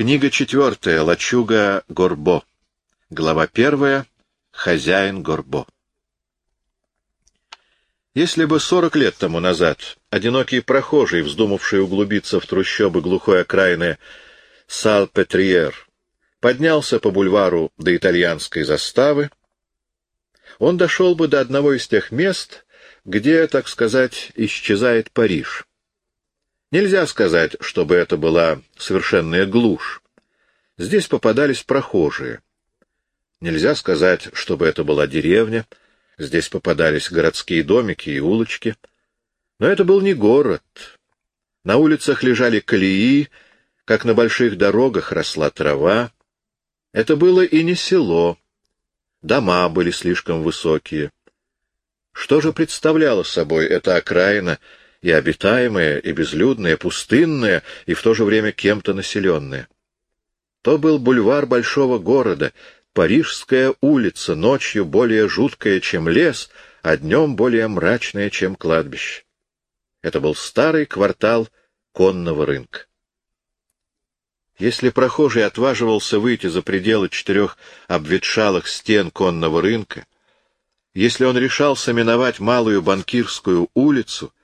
Книга четвертая. Лачуга Горбо. Глава первая. Хозяин Горбо. Если бы сорок лет тому назад одинокий прохожий, вздумавший углубиться в трущобы глухой окраины Сал-Петриер, поднялся по бульвару до итальянской заставы, он дошел бы до одного из тех мест, где, так сказать, исчезает Париж. Нельзя сказать, чтобы это была совершенная глушь. Здесь попадались прохожие. Нельзя сказать, чтобы это была деревня. Здесь попадались городские домики и улочки. Но это был не город. На улицах лежали колеи, как на больших дорогах росла трава. Это было и не село. Дома были слишком высокие. Что же представляла собой эта окраина, и обитаемая, и безлюдная, пустынная, и в то же время кем-то населенная? То был бульвар большого города, Парижская улица, ночью более жуткая, чем лес, а днем более мрачная, чем кладбище. Это был старый квартал конного рынка. Если прохожий отваживался выйти за пределы четырех обветшалых стен конного рынка, если он решался миновать малую банкирскую улицу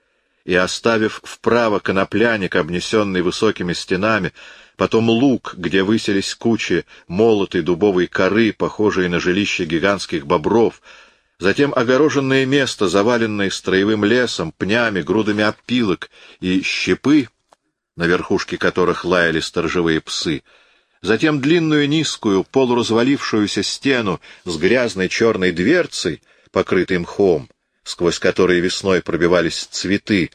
и, оставив вправо конопляник, обнесенный высокими стенами, потом луг, где высились кучи молотой дубовой коры, похожие на жилище гигантских бобров, затем огороженное место, заваленное строевым лесом, пнями, грудами опилок и щепы, на верхушке которых лаяли сторожевые псы, затем длинную низкую полуразвалившуюся стену с грязной черной дверцей — покрытый мхом, сквозь который весной пробивались цветы,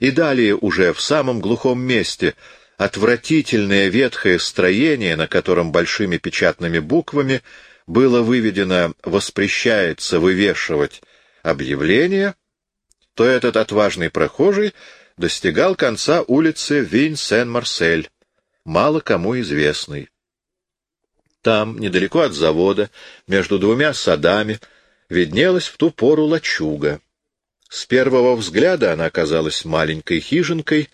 и далее уже в самом глухом месте отвратительное ветхое строение, на котором большими печатными буквами было выведено «Воспрещается вывешивать объявление», то этот отважный прохожий достигал конца улицы Винь-Сен-Марсель, мало кому известный. Там, недалеко от завода, между двумя садами, виднелась в ту пору лачуга. С первого взгляда она казалась маленькой хижинкой,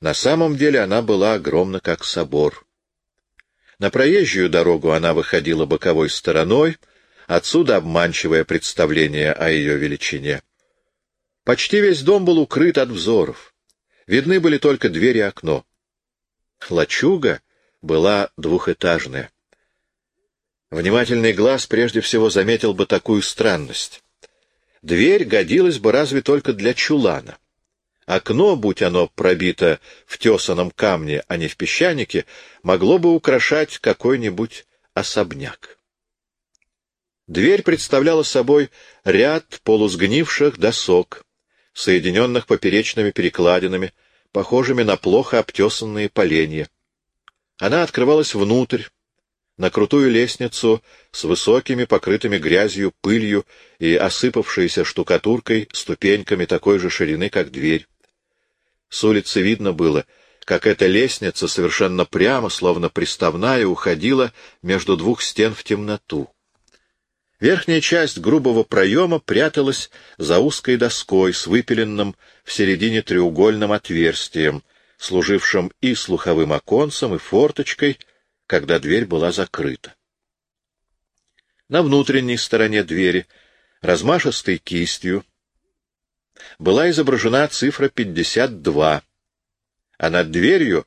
на самом деле она была огромна, как собор. На проезжую дорогу она выходила боковой стороной, отсюда обманчивое представление о ее величине. Почти весь дом был укрыт от взоров. Видны были только двери и окно. Лачуга была двухэтажная. Внимательный глаз прежде всего заметил бы такую странность. Дверь годилась бы разве только для чулана. Окно, будь оно пробито в тесаном камне, а не в песчанике, могло бы украшать какой-нибудь особняк. Дверь представляла собой ряд полусгнивших досок, соединенных поперечными перекладинами, похожими на плохо обтесанные поленья. Она открывалась внутрь, на крутую лестницу с высокими, покрытыми грязью, пылью и осыпавшейся штукатуркой ступеньками такой же ширины, как дверь. С улицы видно было, как эта лестница совершенно прямо, словно приставная, уходила между двух стен в темноту. Верхняя часть грубого проема пряталась за узкой доской с выпиленным в середине треугольным отверстием, служившим и слуховым оконцем, и форточкой, когда дверь была закрыта. На внутренней стороне двери, размашистой кистью, была изображена цифра 52, а над дверью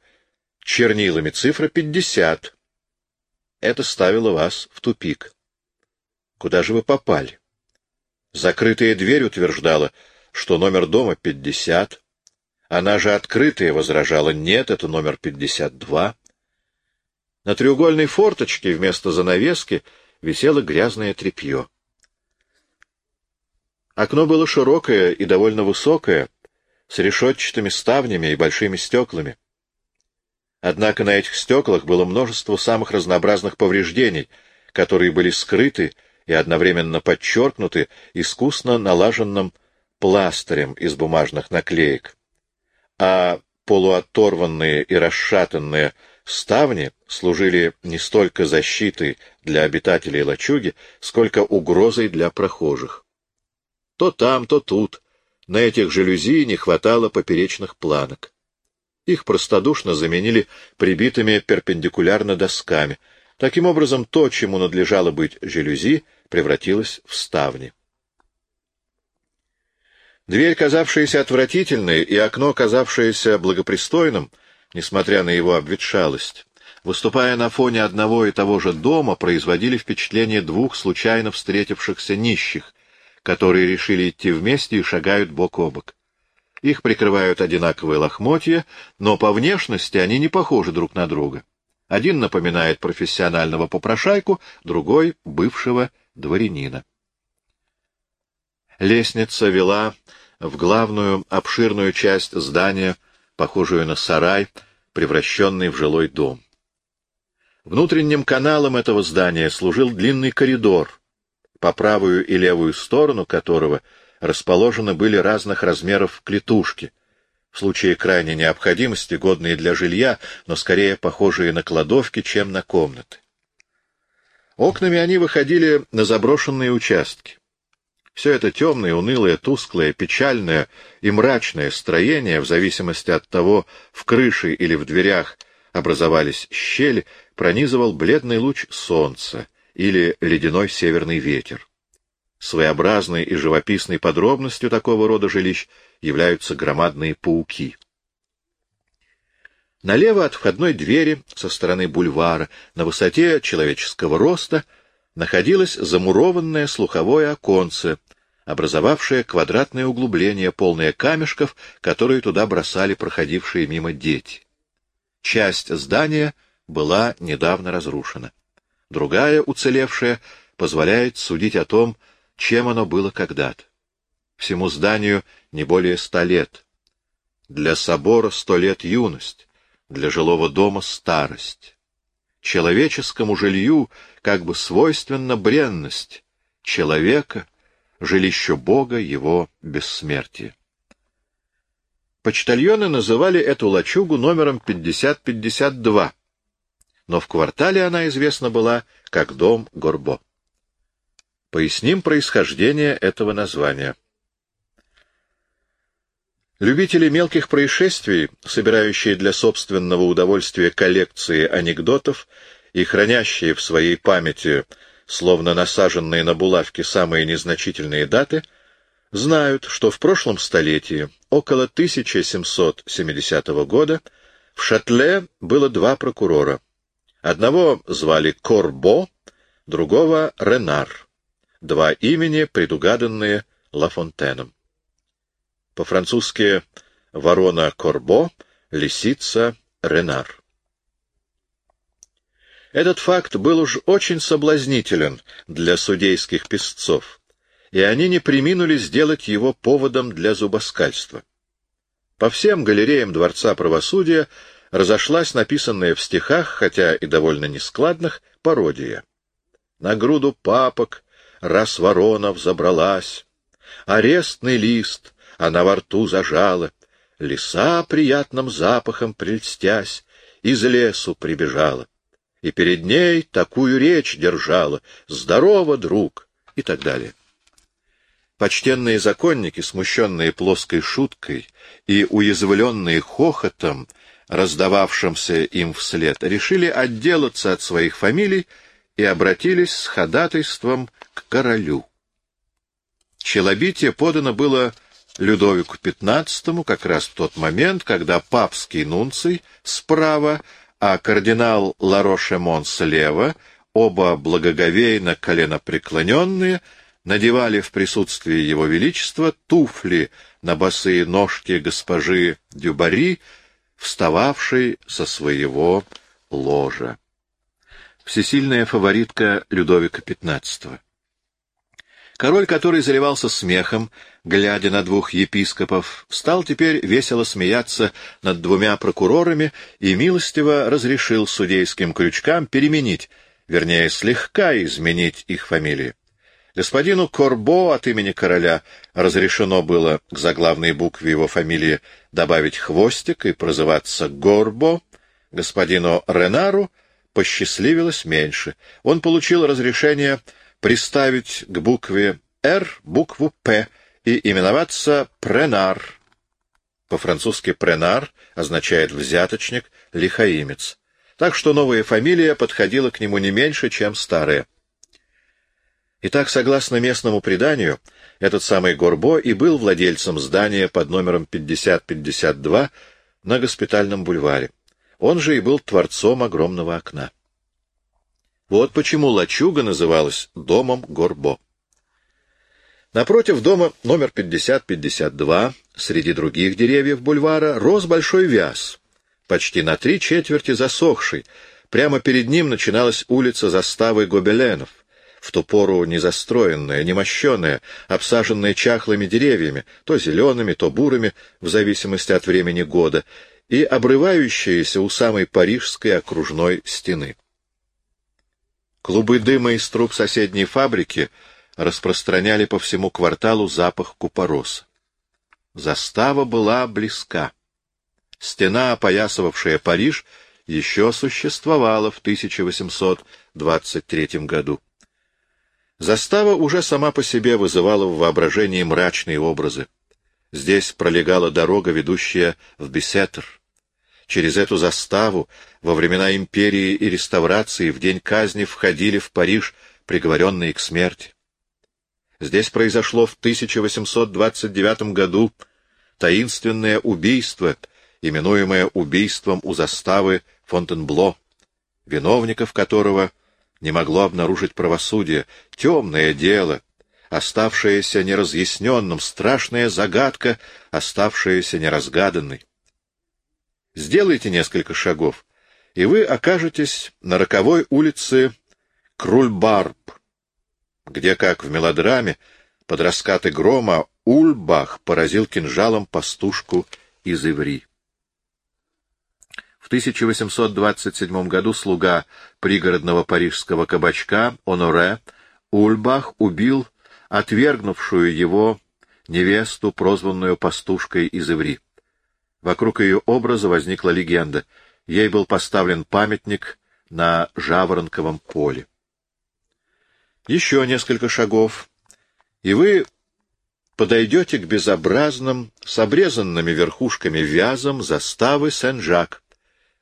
чернилами цифра 50. Это ставило вас в тупик. Куда же вы попали? Закрытая дверь утверждала, что номер дома 50. Она же открытая возражала, нет, это номер 52. На треугольной форточке вместо занавески висело грязное тряпье. Окно было широкое и довольно высокое, с решетчатыми ставнями и большими стеклами. Однако на этих стеклах было множество самых разнообразных повреждений, которые были скрыты и одновременно подчеркнуты искусно налаженным пластырем из бумажных наклеек, а полуоторванные и расшатанные Ставни служили не столько защитой для обитателей лачуги, сколько угрозой для прохожих. То там, то тут, на этих жалюзи не хватало поперечных планок. Их простодушно заменили прибитыми перпендикулярно досками. Таким образом, то, чему надлежало быть жалюзи, превратилось в ставни. Дверь, казавшаяся отвратительной, и окно, казавшееся благопристойным, несмотря на его обветшалость, выступая на фоне одного и того же дома, производили впечатление двух случайно встретившихся нищих, которые решили идти вместе и шагают бок о бок. Их прикрывают одинаковые лохмотья, но по внешности они не похожи друг на друга. Один напоминает профессионального попрошайку, другой — бывшего дворянина. Лестница вела в главную обширную часть здания, похожую на сарай, превращенный в жилой дом. Внутренним каналом этого здания служил длинный коридор, по правую и левую сторону которого расположены были разных размеров клетушки, в случае крайней необходимости годные для жилья, но скорее похожие на кладовки, чем на комнаты. Окнами они выходили на заброшенные участки. Все это темное, унылое, тусклое, печальное и мрачное строение, в зависимости от того, в крыше или в дверях образовались щели, пронизывал бледный луч солнца или ледяной северный ветер. Своеобразной и живописной подробностью такого рода жилищ являются громадные пауки. Налево от входной двери, со стороны бульвара, на высоте человеческого роста — находилось замурованное слуховое оконце, образовавшее квадратное углубление, полное камешков, которые туда бросали проходившие мимо дети. Часть здания была недавно разрушена. Другая, уцелевшая, позволяет судить о том, чем оно было когда-то. Всему зданию не более ста лет. Для собора сто лет юность, для жилого дома старость. Человеческому жилью как бы свойственна бренность человека, жилище Бога, его бессмертие. Почтальоны называли эту лачугу номером 5052, но в квартале она известна была как дом Горбо. Поясним происхождение этого названия. Любители мелких происшествий, собирающие для собственного удовольствия коллекции анекдотов и хранящие в своей памяти, словно насаженные на булавки, самые незначительные даты, знают, что в прошлом столетии, около 1770 года, в Шатле было два прокурора. Одного звали Корбо, другого — Ренар. Два имени, предугаданные Лафонтеном. По-французски «ворона Корбо», «лисица Ренар». Этот факт был уж очень соблазнителен для судейских песцов, и они не приминули сделать его поводом для зубоскальства. По всем галереям Дворца правосудия разошлась написанная в стихах, хотя и довольно нескладных, пародия. На груду папок раз ворона взобралась, арестный лист она во рту зажала, лиса приятным запахом прельстясь, из лесу прибежала, и перед ней такую речь держала «Здорово, друг!» и так далее. Почтенные законники, смущенные плоской шуткой и уязвленные хохотом, раздававшимся им вслед, решили отделаться от своих фамилий и обратились с ходатайством к королю. Челобитие подано было Людовику XV как раз в тот момент, когда папский нунций справа, а кардинал Ларошемон слева, оба благоговейно коленопреклоненные, надевали в присутствии его величества туфли на босые ножки госпожи Дюбари, встававшей со своего ложа. Всесильная фаворитка Людовика XV. Король, который заливался смехом, глядя на двух епископов, стал теперь весело смеяться над двумя прокурорами и милостиво разрешил судейским крючкам переменить, вернее, слегка изменить их фамилии. Господину Корбо от имени короля разрешено было к заглавной букве его фамилии добавить хвостик и прозываться Горбо, господину Ренару посчастливилось меньше. Он получил разрешение приставить к букве «Р» букву «П» и именоваться Пренар. по-французски «пренар» означает «взяточник», «лихаимец». Так что новая фамилия подходила к нему не меньше, чем старая. Итак, согласно местному преданию, этот самый Горбо и был владельцем здания под номером 5052 на Госпитальном бульваре. Он же и был творцом огромного окна. Вот почему лачуга называлась домом Горбо. Напротив дома номер 5052, среди других деревьев бульвара, рос большой вяз, почти на три четверти засохший. Прямо перед ним начиналась улица заставы гобеленов, в ту пору незастроенная, немощенная, обсаженная чахлыми деревьями, то зелеными, то бурыми, в зависимости от времени года, и обрывающаяся у самой парижской окружной стены. Клубы дыма из труб соседней фабрики распространяли по всему кварталу запах купороса. Застава была близка. Стена, опоясывавшая Париж, еще существовала в 1823 году. Застава уже сама по себе вызывала в воображении мрачные образы. Здесь пролегала дорога, ведущая в Бесетр. Через эту заставу во времена империи и реставрации в день казни входили в Париж приговоренные к смерти. Здесь произошло в 1829 году таинственное убийство, именуемое убийством у заставы Фонтенбло, виновников которого не могло обнаружить правосудие, темное дело, оставшееся неразъясненным, страшная загадка, оставшаяся неразгаданной. Сделайте несколько шагов, и вы окажетесь на роковой улице Крульбарб, где, как в мелодраме, под раскаты грома Ульбах поразил кинжалом пастушку из Иври. В 1827 году слуга пригородного парижского кабачка Оноре Ульбах убил отвергнувшую его невесту, прозванную пастушкой из Иври. Вокруг ее образа возникла легенда. Ей был поставлен памятник на Жаворонковом поле. Еще несколько шагов, и вы подойдете к безобразным, с обрезанными верхушками вязам заставы Сен-Жак,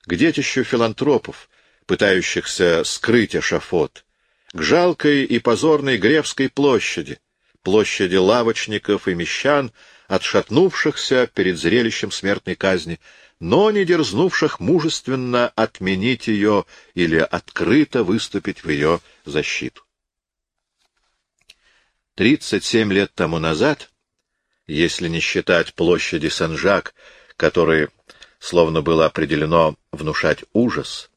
к детищу филантропов, пытающихся скрыть эшафот, к жалкой и позорной Гревской площади, площади лавочников и мещан, отшатнувшихся перед зрелищем смертной казни, но не дерзнувших мужественно отменить ее или открыто выступить в ее защиту. Тридцать семь лет тому назад, если не считать площади Сен-Жак, которой словно было определено внушать ужас,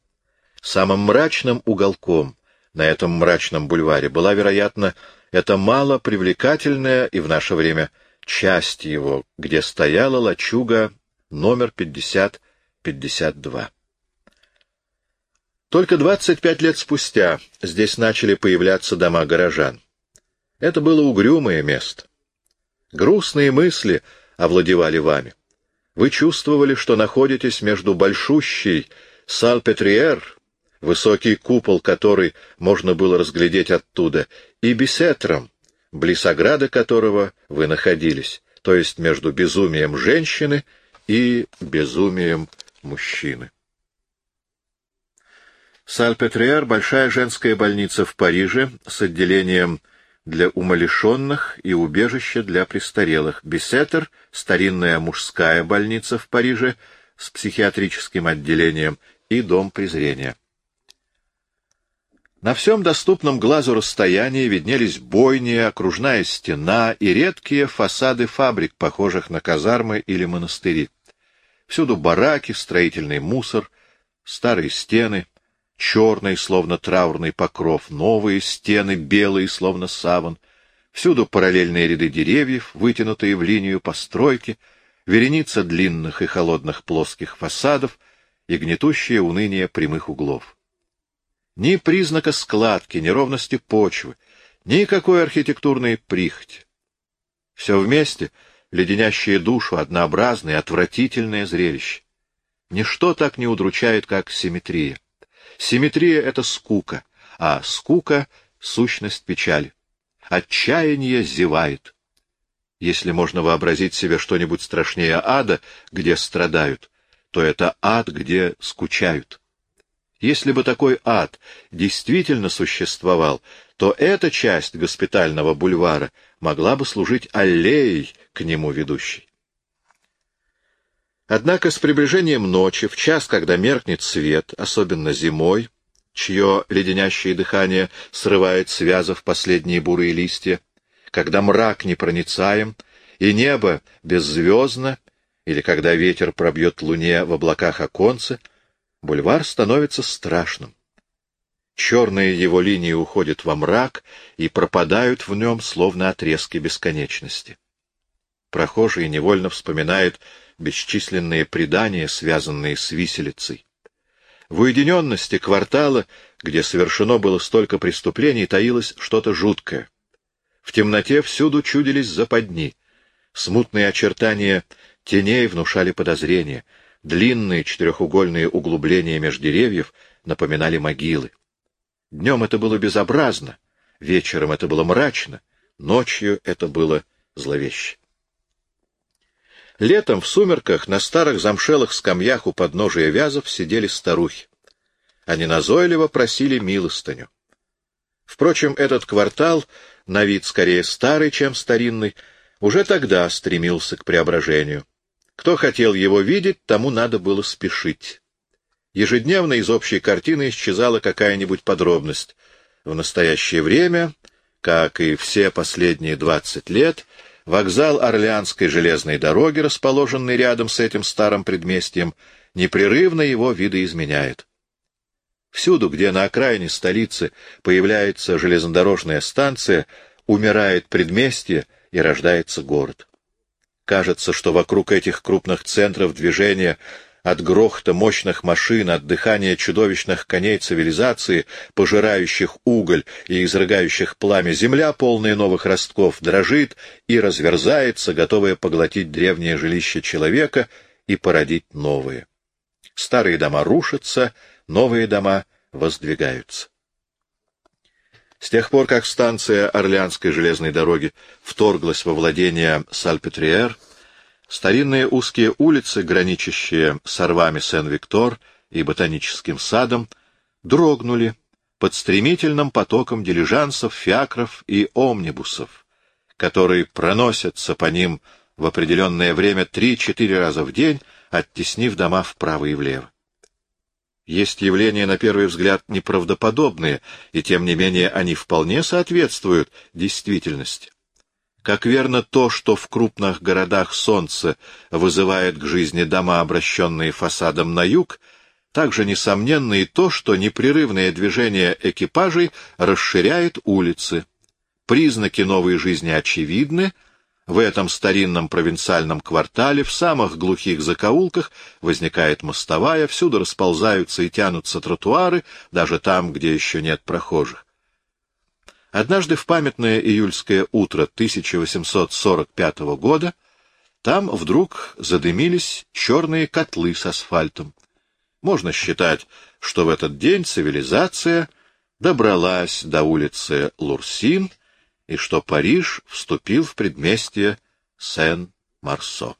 самым мрачным уголком на этом мрачном бульваре была, вероятно, эта мало привлекательная и в наше время часть его, где стояла лачуга номер 50-52. Только 25 лет спустя здесь начали появляться дома горожан. Это было угрюмое место. Грустные мысли овладевали вами. Вы чувствовали, что находитесь между большущей Сальпетриер, высокий купол который можно было разглядеть оттуда, и Бесетром, близ ограды которого вы находились, то есть между безумием женщины и безумием мужчины. Сальпетриер — большая женская больница в Париже с отделением для умалишенных и убежище для престарелых. Бесетер — старинная мужская больница в Париже с психиатрическим отделением и дом презрения. На всем доступном глазу расстоянии виднелись бойни, окружная стена и редкие фасады фабрик, похожих на казармы или монастыри. Всюду бараки, строительный мусор, старые стены, черный, словно траурный покров, новые стены, белые, словно саван. Всюду параллельные ряды деревьев, вытянутые в линию постройки, вереница длинных и холодных плоских фасадов и гнетущее уныние прямых углов. Ни признака складки, неровности почвы, никакой архитектурной прихоти. Все вместе — леденящее душу, однообразное, отвратительное зрелище. Ничто так не удручает, как симметрия. Симметрия — это скука, а скука — сущность печали. Отчаяние зевает. Если можно вообразить себе что-нибудь страшнее ада, где страдают, то это ад, где скучают. Если бы такой ад действительно существовал, то эта часть госпитального бульвара могла бы служить аллеей к нему ведущей. Однако с приближением ночи, в час, когда меркнет свет, особенно зимой, чье леденящее дыхание срывает связав последние бурые листья, когда мрак непроницаем и небо беззвездно, или когда ветер пробьет луне в облаках оконца, бульвар становится страшным. Черные его линии уходят во мрак и пропадают в нем, словно отрезки бесконечности. Прохожие невольно вспоминают бесчисленные предания, связанные с виселицей. В уединенности квартала, где совершено было столько преступлений, таилось что-то жуткое. В темноте всюду чудились западни. Смутные очертания теней внушали подозрения. Длинные четырехугольные углубления меж деревьев напоминали могилы. Днем это было безобразно, вечером это было мрачно, ночью это было зловеще. Летом в сумерках на старых замшелых скамьях у подножия вязов сидели старухи. Они назойливо просили милостыню. Впрочем, этот квартал, на вид скорее старый, чем старинный, уже тогда стремился к преображению. Кто хотел его видеть, тому надо было спешить. Ежедневно из общей картины исчезала какая-нибудь подробность. В настоящее время, как и все последние двадцать лет, Вокзал Орлеанской железной дороги, расположенный рядом с этим старым предместьем, непрерывно его видоизменяет. Всюду, где на окраине столицы появляется железнодорожная станция, умирает предместье и рождается город. Кажется, что вокруг этих крупных центров движения от грохота мощных машин, от дыхания чудовищных коней цивилизации, пожирающих уголь и изрыгающих пламя, земля, полная новых ростков, дрожит и разверзается, готовая поглотить древнее жилище человека и породить новые. Старые дома рушатся, новые дома воздвигаются. С тех пор, как станция Орлеанской железной дороги вторглась во владение Сальпетриер, Старинные узкие улицы, граничащие с рвами Сен-Виктор и ботаническим садом, дрогнули под стремительным потоком дилижансов, фиакров и омнибусов, которые проносятся по ним в определенное время три-четыре раза в день, оттеснив дома вправо и влево. Есть явления, на первый взгляд, неправдоподобные, и тем не менее они вполне соответствуют действительности. Как верно то, что в крупных городах солнце вызывает к жизни дома, обращенные фасадом на юг, так же несомненно и то, что непрерывное движение экипажей расширяет улицы. Признаки новой жизни очевидны. В этом старинном провинциальном квартале, в самых глухих закоулках, возникает мостовая, всюду расползаются и тянутся тротуары, даже там, где еще нет прохожих. Однажды в памятное июльское утро 1845 года там вдруг задымились черные котлы с асфальтом. Можно считать, что в этот день цивилизация добралась до улицы Лурсин и что Париж вступил в предместье Сен-Марсо.